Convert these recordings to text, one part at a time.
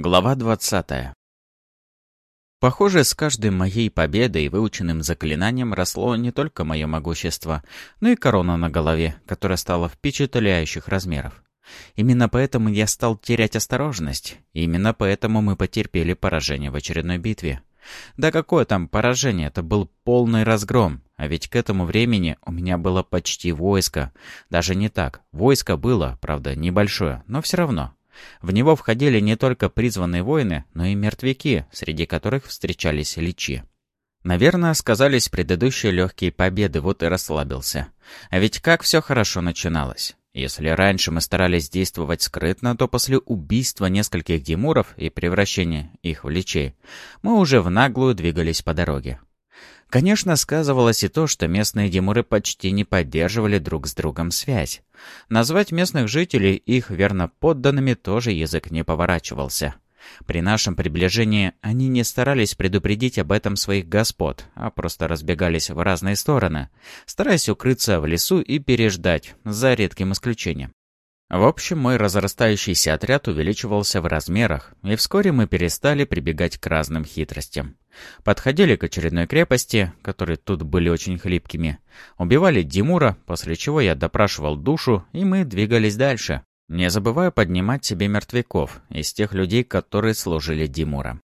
Глава 20. Похоже, с каждой моей победой и выученным заклинанием росло не только мое могущество, но и корона на голове, которая стала впечатляющих размеров. Именно поэтому я стал терять осторожность, именно поэтому мы потерпели поражение в очередной битве. Да какое там поражение, это был полный разгром, а ведь к этому времени у меня было почти войско. Даже не так, войско было, правда, небольшое, но все равно. В него входили не только призванные воины, но и мертвяки, среди которых встречались личи. Наверное, сказались предыдущие легкие победы, вот и расслабился. А ведь как все хорошо начиналось. Если раньше мы старались действовать скрытно, то после убийства нескольких демуров и превращения их в личей, мы уже в наглую двигались по дороге. Конечно, сказывалось и то, что местные демуры почти не поддерживали друг с другом связь. Назвать местных жителей их верно подданными тоже язык не поворачивался. При нашем приближении они не старались предупредить об этом своих господ, а просто разбегались в разные стороны, стараясь укрыться в лесу и переждать, за редким исключением. В общем, мой разрастающийся отряд увеличивался в размерах, и вскоре мы перестали прибегать к разным хитростям. Подходили к очередной крепости, которые тут были очень хлипкими, убивали Димура, после чего я допрашивал душу, и мы двигались дальше, не забывая поднимать себе мертвяков из тех людей, которые служили Димура.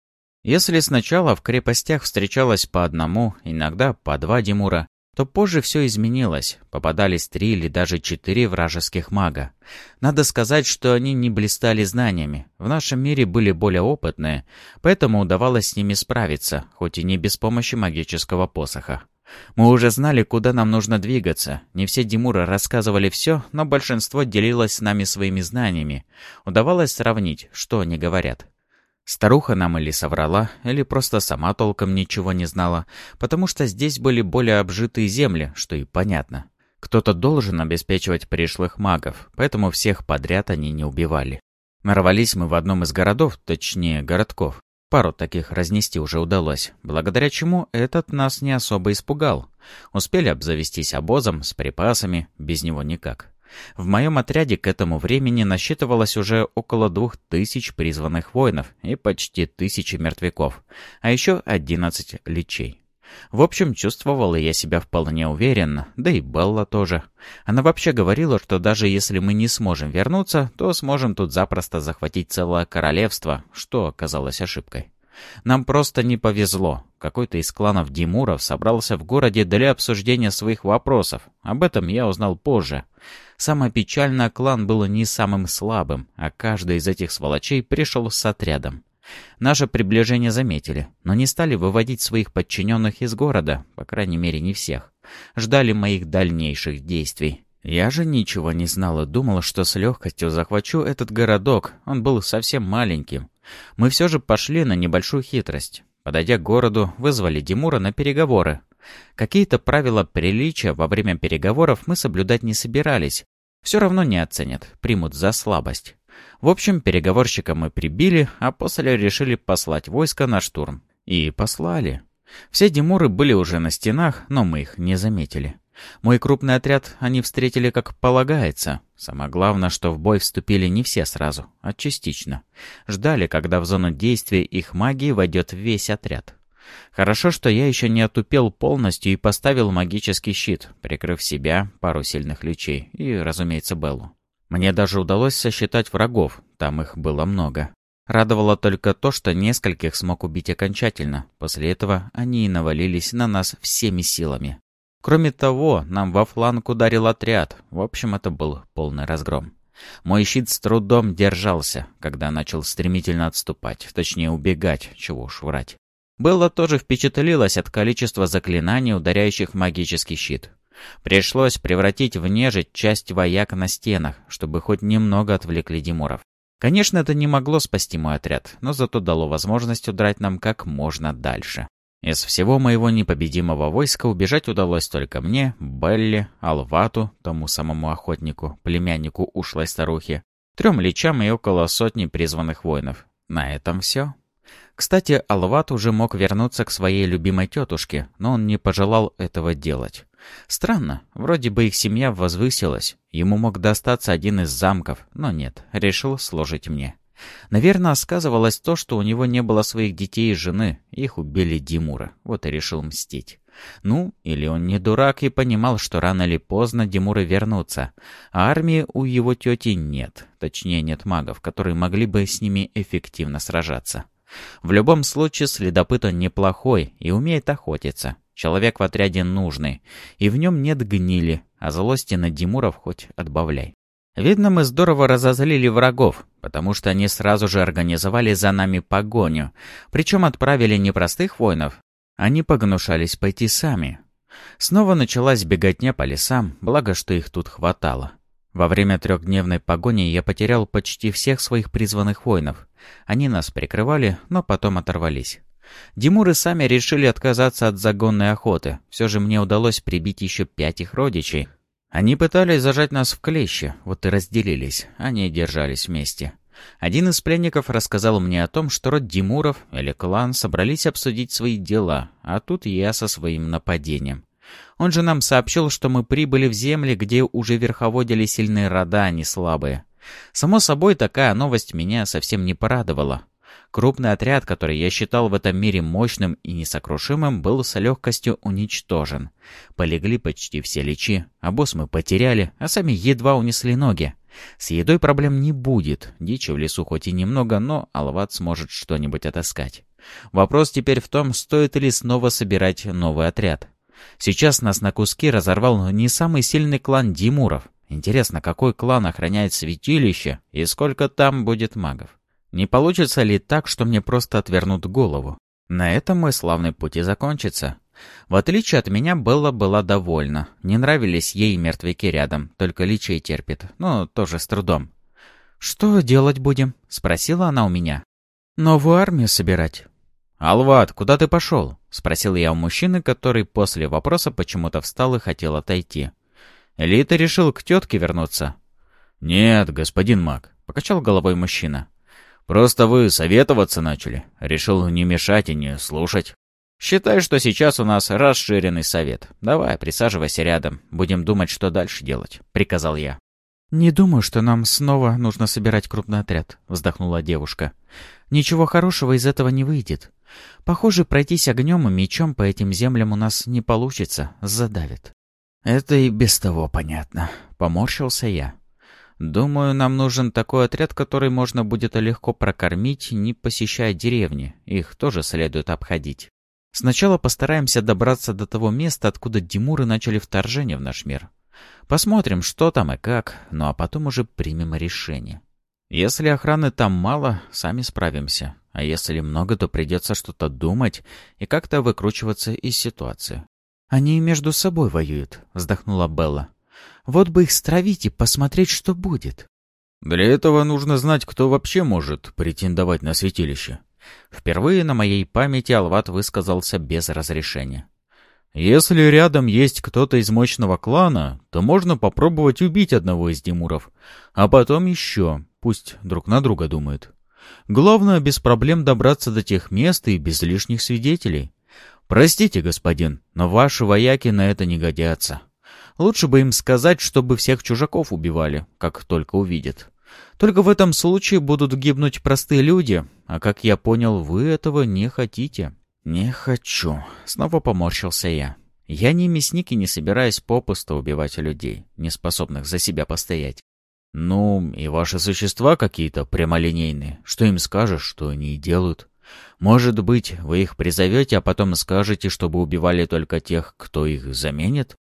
Если сначала в крепостях встречалось по одному, иногда по два Димура, то позже все изменилось, попадались три или даже четыре вражеских мага. Надо сказать, что они не блистали знаниями, в нашем мире были более опытные, поэтому удавалось с ними справиться, хоть и не без помощи магического посоха. Мы уже знали, куда нам нужно двигаться. Не все Димура рассказывали все, но большинство делилось с нами своими знаниями. Удавалось сравнить, что они говорят. Старуха нам или соврала, или просто сама толком ничего не знала, потому что здесь были более обжитые земли, что и понятно. Кто-то должен обеспечивать пришлых магов, поэтому всех подряд они не убивали. Нарвались мы в одном из городов, точнее городков. Пару таких разнести уже удалось, благодаря чему этот нас не особо испугал. Успели обзавестись обозом с припасами, без него никак. В моем отряде к этому времени насчитывалось уже около двух тысяч призванных воинов и почти тысячи мертвяков, а еще одиннадцать личей. В общем, чувствовала я себя вполне уверенно, да и Белла тоже. Она вообще говорила, что даже если мы не сможем вернуться, то сможем тут запросто захватить целое королевство, что оказалось ошибкой. Нам просто не повезло. Какой-то из кланов Димуров собрался в городе для обсуждения своих вопросов. Об этом я узнал позже. Самое печальное, клан был не самым слабым, а каждый из этих сволочей пришел с отрядом. Наше приближение заметили, но не стали выводить своих подчиненных из города, по крайней мере не всех. Ждали моих дальнейших действий. Я же ничего не знал и думал, что с легкостью захвачу этот городок, он был совсем маленьким. Мы все же пошли на небольшую хитрость. Подойдя к городу, вызвали Димура на переговоры. Какие-то правила приличия во время переговоров мы соблюдать не собирались. Все равно не оценят, примут за слабость. В общем, переговорщика мы прибили, а после решили послать войско на штурм. И послали. Все Димуры были уже на стенах, но мы их не заметили. Мой крупный отряд они встретили как полагается. Самое главное, что в бой вступили не все сразу, а частично. Ждали, когда в зону действия их магии войдет весь отряд. Хорошо, что я еще не отупел полностью и поставил магический щит, прикрыв себя, пару сильных лечей и, разумеется, Беллу. Мне даже удалось сосчитать врагов, там их было много. Радовало только то, что нескольких смог убить окончательно. После этого они и навалились на нас всеми силами. Кроме того, нам во фланг ударил отряд. В общем, это был полный разгром. Мой щит с трудом держался, когда начал стремительно отступать, точнее убегать, чего уж врать. Белла тоже впечатлилась от количества заклинаний, ударяющих магический щит. Пришлось превратить в нежить часть вояк на стенах, чтобы хоть немного отвлекли Димуров. Конечно, это не могло спасти мой отряд, но зато дало возможность удрать нам как можно дальше. Из всего моего непобедимого войска убежать удалось только мне, Белли, Алвату, тому самому охотнику, племяннику ушлой старухи, трем личам и около сотни призванных воинов. На этом все. Кстати, Алват уже мог вернуться к своей любимой тетушке, но он не пожелал этого делать. Странно, вроде бы их семья возвысилась, ему мог достаться один из замков, но нет, решил служить мне. Наверное, сказывалось то, что у него не было своих детей и жены. Их убили Димура. Вот и решил мстить. Ну, или он не дурак и понимал, что рано или поздно Димуры вернутся. А армии у его тети нет. Точнее, нет магов, которые могли бы с ними эффективно сражаться. В любом случае, следопыт он неплохой и умеет охотиться. Человек в отряде нужный, и в нем нет гнили, а злости на Димуров хоть отбавляй. Видно, мы здорово разозлили врагов, потому что они сразу же организовали за нами погоню, причем отправили не простых воинов, они погнушались пойти сами. Снова началась беготня по лесам, благо, что их тут хватало. Во время трехдневной погони я потерял почти всех своих призванных воинов. Они нас прикрывали, но потом оторвались. Димуры сами решили отказаться от загонной охоты. Все же мне удалось прибить еще пять их родичей, они пытались зажать нас в клещи, вот и разделились, они держались вместе. Один из пленников рассказал мне о том, что род Димуров или клан собрались обсудить свои дела, а тут я со своим нападением. Он же нам сообщил, что мы прибыли в земли, где уже верховодили сильные рода, а не слабые. Само собой, такая новость меня совсем не порадовала. Крупный отряд, который я считал в этом мире мощным и несокрушимым, был с легкостью уничтожен. Полегли почти все личи, а босс мы потеряли, а сами едва унесли ноги. С едой проблем не будет, дичи в лесу хоть и немного, но Алват сможет что-нибудь отыскать. Вопрос теперь в том, стоит ли снова собирать новый отряд. Сейчас нас на куски разорвал не самый сильный клан Димуров. Интересно, какой клан охраняет святилище и сколько там будет магов? Не получится ли так, что мне просто отвернут голову? На этом мой славный путь и закончится. В отличие от меня, Белла была довольна. Не нравились ей мертвяки рядом, только личие терпит, но тоже с трудом. «Что делать будем?» — спросила она у меня. «Новую армию собирать». «Алват, куда ты пошел?» — спросил я у мужчины, который после вопроса почему-то встал и хотел отойти. «Или ты решил к тетке вернуться?» «Нет, господин маг», — покачал головой мужчина. Просто вы советоваться начали. Решил не мешать и не слушать. Считай, что сейчас у нас расширенный совет. Давай, присаживайся рядом. Будем думать, что дальше делать», — приказал я. «Не думаю, что нам снова нужно собирать крупный отряд», — вздохнула девушка. «Ничего хорошего из этого не выйдет. Похоже, пройтись огнем и мечом по этим землям у нас не получится, задавит». «Это и без того понятно», — поморщился я. Думаю, нам нужен такой отряд, который можно будет легко прокормить, не посещая деревни. Их тоже следует обходить. Сначала постараемся добраться до того места, откуда Димуры начали вторжение в наш мир. Посмотрим, что там и как, ну а потом уже примем решение. Если охраны там мало, сами справимся. А если много, то придется что-то думать и как-то выкручиваться из ситуации. «Они между собой воюют», — вздохнула Белла. Вот бы их стравить и посмотреть, что будет. Для этого нужно знать, кто вообще может претендовать на святилище. Впервые на моей памяти Алват высказался без разрешения. Если рядом есть кто-то из мощного клана, то можно попробовать убить одного из Димуров, а потом еще, пусть друг на друга думают. Главное, без проблем добраться до тех мест и без лишних свидетелей. Простите, господин, но ваши вояки на это не годятся. Лучше бы им сказать, чтобы всех чужаков убивали, как только увидят. Только в этом случае будут гибнуть простые люди, а как я понял, вы этого не хотите. Не хочу. Снова поморщился я. Я не мясник и не собираюсь попусто убивать людей, не способных за себя постоять. Ну, и ваши существа какие-то прямолинейные. Что им скажешь, что они делают. Может быть, вы их призовете, а потом скажете, чтобы убивали только тех, кто их заменит?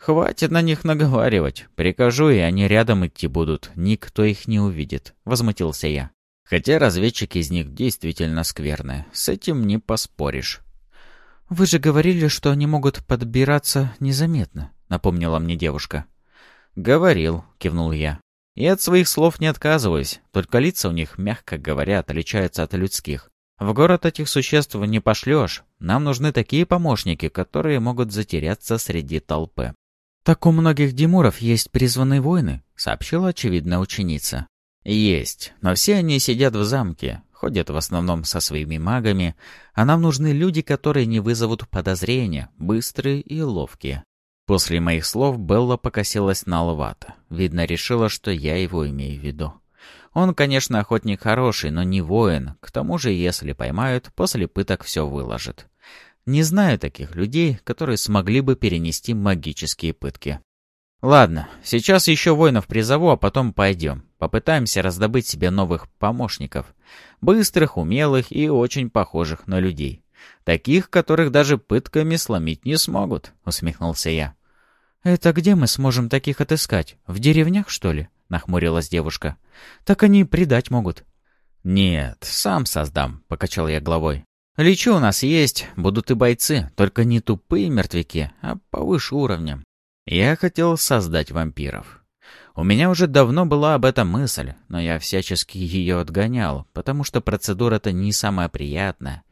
«Хватит на них наговаривать. Прикажу, и они рядом идти будут. Никто их не увидит», — возмутился я. Хотя разведчики из них действительно скверные. С этим не поспоришь. «Вы же говорили, что они могут подбираться незаметно», — напомнила мне девушка. «Говорил», — кивнул я. «И от своих слов не отказываюсь, только лица у них, мягко говоря, отличаются от людских. В город этих существ не пошлешь. Нам нужны такие помощники, которые могут затеряться среди толпы». «Так у многих Димуров есть призванные воины», — сообщила очевидная ученица. «Есть, но все они сидят в замке, ходят в основном со своими магами, а нам нужны люди, которые не вызовут подозрения, быстрые и ловкие». После моих слов Белла покосилась на Алвата. Видно, решила, что я его имею в виду. Он, конечно, охотник хороший, но не воин. К тому же, если поймают, после пыток все выложит. Не знаю таких людей, которые смогли бы перенести магические пытки. Ладно, сейчас еще воинов призову, а потом пойдем. Попытаемся раздобыть себе новых помощников. Быстрых, умелых и очень похожих на людей. Таких, которых даже пытками сломить не смогут, усмехнулся я. «Это где мы сможем таких отыскать? В деревнях, что ли?» — нахмурилась девушка. «Так они предать могут». «Нет, сам создам», — покачал я головой. «Лечу у нас есть, будут и бойцы, только не тупые мертвяки, а повыше уровня. Я хотел создать вампиров. У меня уже давно была об этом мысль, но я всячески ее отгонял, потому что процедура-то не самая приятная.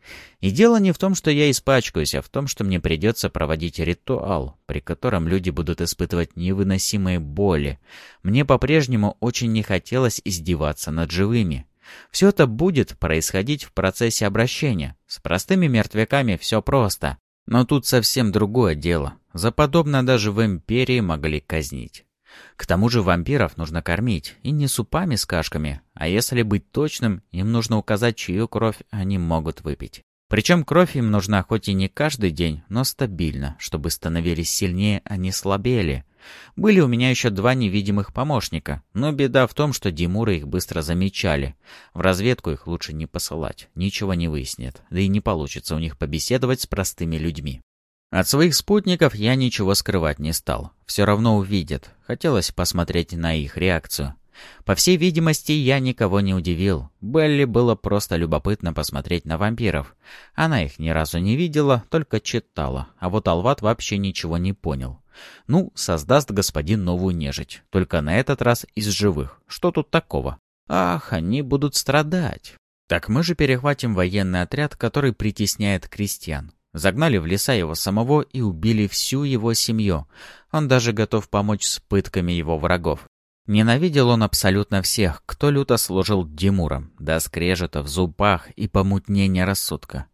И дело не в том, что я испачкаюсь, а в том, что мне придется проводить ритуал, при котором люди будут испытывать невыносимые боли. Мне по-прежнему очень не хотелось издеваться над живыми. Все это будет происходить в процессе обращения. С простыми мертвяками все просто. Но тут совсем другое дело. За подобное даже в Империи могли казнить. К тому же вампиров нужно кормить, и не супами с кашками, а если быть точным, им нужно указать, чью кровь они могут выпить. Причем кровь им нужна хоть и не каждый день, но стабильно, чтобы становились сильнее, а не слабели. Были у меня еще два невидимых помощника, но беда в том, что Димуры их быстро замечали. В разведку их лучше не посылать, ничего не выяснят, да и не получится у них побеседовать с простыми людьми. От своих спутников я ничего скрывать не стал. Все равно увидят. Хотелось посмотреть на их реакцию. По всей видимости, я никого не удивил. Белли было просто любопытно посмотреть на вампиров. Она их ни разу не видела, только читала. А вот Алват вообще ничего не понял. Ну, создаст господин новую нежить. Только на этот раз из живых. Что тут такого? Ах, они будут страдать. Так мы же перехватим военный отряд, который притесняет крестьян. Загнали в леса его самого и убили всю его семью. Он даже готов помочь с пытками его врагов. Ненавидел он абсолютно всех, кто люто служил Димуром, до скрежета в зубах и помутнения рассудка.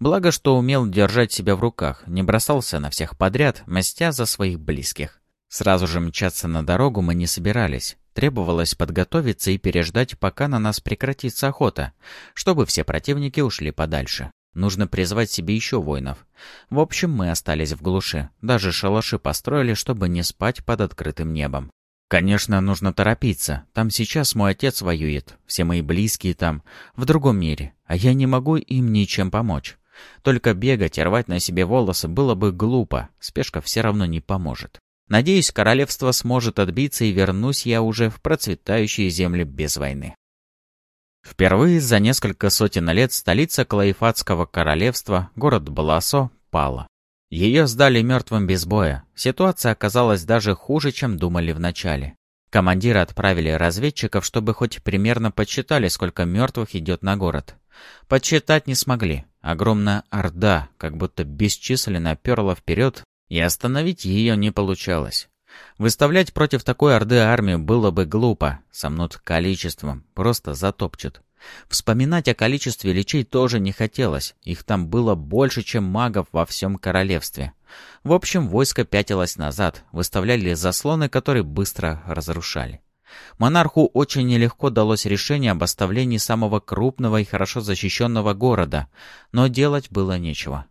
Благо, что умел держать себя в руках, не бросался на всех подряд, мстя за своих близких. Сразу же мчаться на дорогу мы не собирались. Требовалось подготовиться и переждать, пока на нас прекратится охота, чтобы все противники ушли подальше. Нужно призвать себе еще воинов. В общем, мы остались в глуши. Даже шалаши построили, чтобы не спать под открытым небом. Конечно, нужно торопиться. Там сейчас мой отец воюет. Все мои близкие там, в другом мире. А я не могу им ничем помочь. Только бегать и рвать на себе волосы было бы глупо. Спешка все равно не поможет. Надеюсь, королевство сможет отбиться и вернусь я уже в процветающие земли без войны. Впервые за несколько сотен лет столица Клаифатского королевства, город Баласо, пала. Ее сдали мертвым без боя. Ситуация оказалась даже хуже, чем думали вначале. Командиры отправили разведчиков, чтобы хоть примерно подсчитали, сколько мертвых идет на город. Подсчитать не смогли. Огромная орда, как будто бесчисленно перла вперед, и остановить ее не получалось. Выставлять против такой орды армию было бы глупо. Сомнут количеством, просто затопчут. Вспоминать о количестве личей тоже не хотелось. Их там было больше, чем магов во всем королевстве. В общем, войско пятилось назад, выставляли заслоны, которые быстро разрушали. Монарху очень нелегко далось решение об оставлении самого крупного и хорошо защищенного города, но делать было нечего.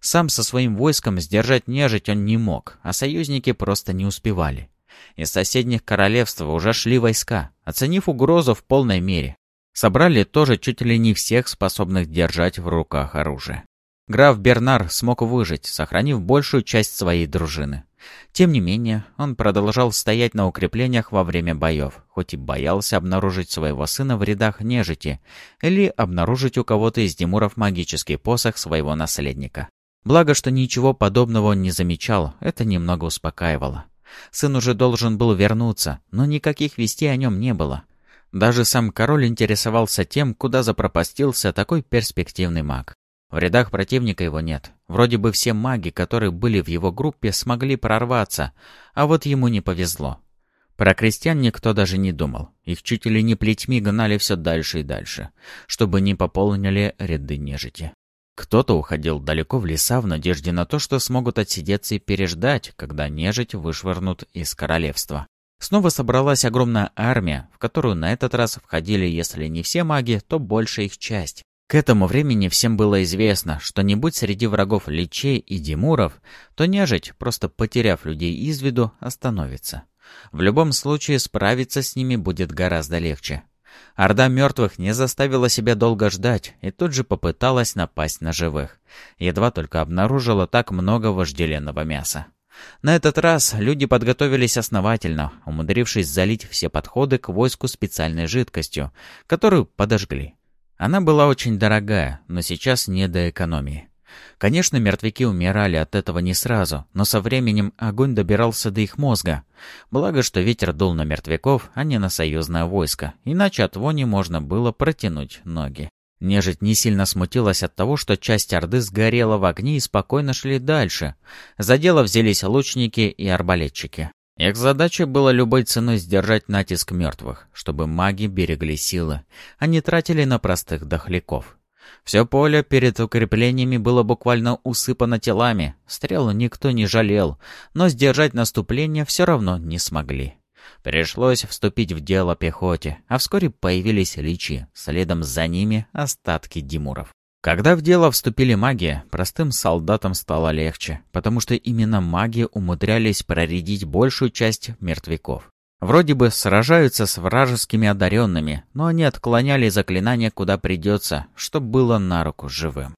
Сам со своим войском сдержать нежить он не мог, а союзники просто не успевали. Из соседних королевств уже шли войска, оценив угрозу в полной мере. Собрали тоже чуть ли не всех способных держать в руках оружие. Граф Бернар смог выжить, сохранив большую часть своей дружины. Тем не менее, он продолжал стоять на укреплениях во время боев, хоть и боялся обнаружить своего сына в рядах нежити или обнаружить у кого-то из Димуров магический посох своего наследника. Благо, что ничего подобного он не замечал, это немного успокаивало. Сын уже должен был вернуться, но никаких вестей о нем не было. Даже сам король интересовался тем, куда запропастился такой перспективный маг. В рядах противника его нет. Вроде бы все маги, которые были в его группе, смогли прорваться, а вот ему не повезло. Про крестьян никто даже не думал. Их чуть ли не плетьми гнали все дальше и дальше, чтобы не пополнили ряды нежити. Кто-то уходил далеко в леса в надежде на то, что смогут отсидеться и переждать, когда нежить вышвырнут из королевства. Снова собралась огромная армия, в которую на этот раз входили, если не все маги, то большая их часть. К этому времени всем было известно, что не будь среди врагов Личей и Димуров, то нежить, просто потеряв людей из виду, остановится. В любом случае справиться с ними будет гораздо легче. Орда мертвых не заставила себя долго ждать и тут же попыталась напасть на живых. Едва только обнаружила так много вожделенного мяса. На этот раз люди подготовились основательно, умудрившись залить все подходы к войску специальной жидкостью, которую подожгли. Она была очень дорогая, но сейчас не до экономии. Конечно, мертвяки умирали от этого не сразу, но со временем огонь добирался до их мозга. Благо, что ветер дул на мертвяков, а не на союзное войско, иначе от вони можно было протянуть ноги. Нежить не сильно смутилась от того, что часть Орды сгорела в огне и спокойно шли дальше. За дело взялись лучники и арбалетчики. Их задачей было любой ценой сдержать натиск мертвых, чтобы маги берегли силы, а не тратили на простых дохляков. Все поле перед укреплениями было буквально усыпано телами, стрелы никто не жалел, но сдержать наступление все равно не смогли. Пришлось вступить в дело пехоте, а вскоре появились личи, следом за ними остатки Димуров. Когда в дело вступили маги, простым солдатам стало легче, потому что именно маги умудрялись проредить большую часть мертвяков. Вроде бы сражаются с вражескими одаренными, но они отклоняли заклинания куда придется, что было на руку живым.